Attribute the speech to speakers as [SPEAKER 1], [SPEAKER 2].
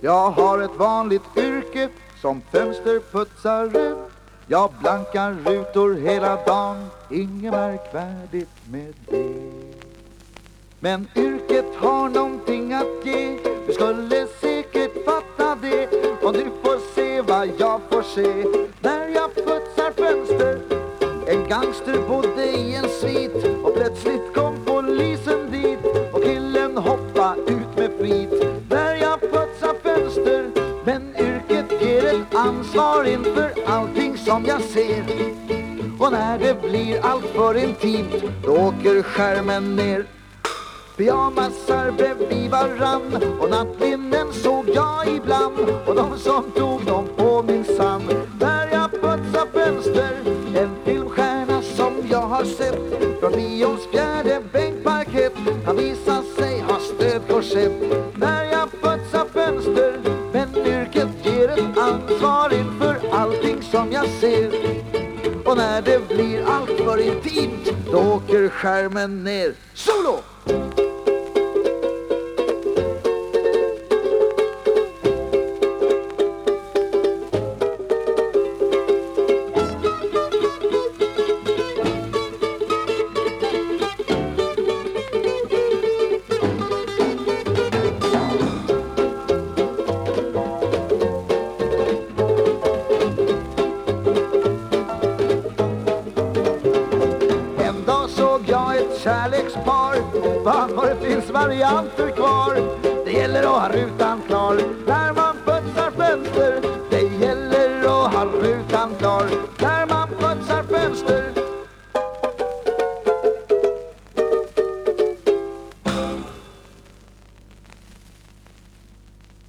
[SPEAKER 1] Jag har ett vanligt yrke som fönsterputsare. Jag blankar rutor hela dagen, inget märkvärdigt med det. Men yrket har någonting att ge, du skulle säkert fatta det. Och du får se vad jag får se. När jag putsar fönster. En gangster bodde i en svit. Och plötsligt ansvar inför allting som jag ser. Och när det blir allt för intimt då åker skärmen ner. Pyjamasar bredvid varann och nattlinnen såg jag ibland. Och de som tog dem på min sand när jag putsar fönster en filmstjärna som jag har sett. Från bions fjärde bänkparkett han visar sig ha stödkorsett när ansvarig för allting som jag ser och när det blir allt för intimt då åker skärmen ner Solo! kärlekspar det finns varianter kvar. Det gäller att ha rutan klar. När man putsar fönster Det gäller att ha rutan klar. När man putsar fönster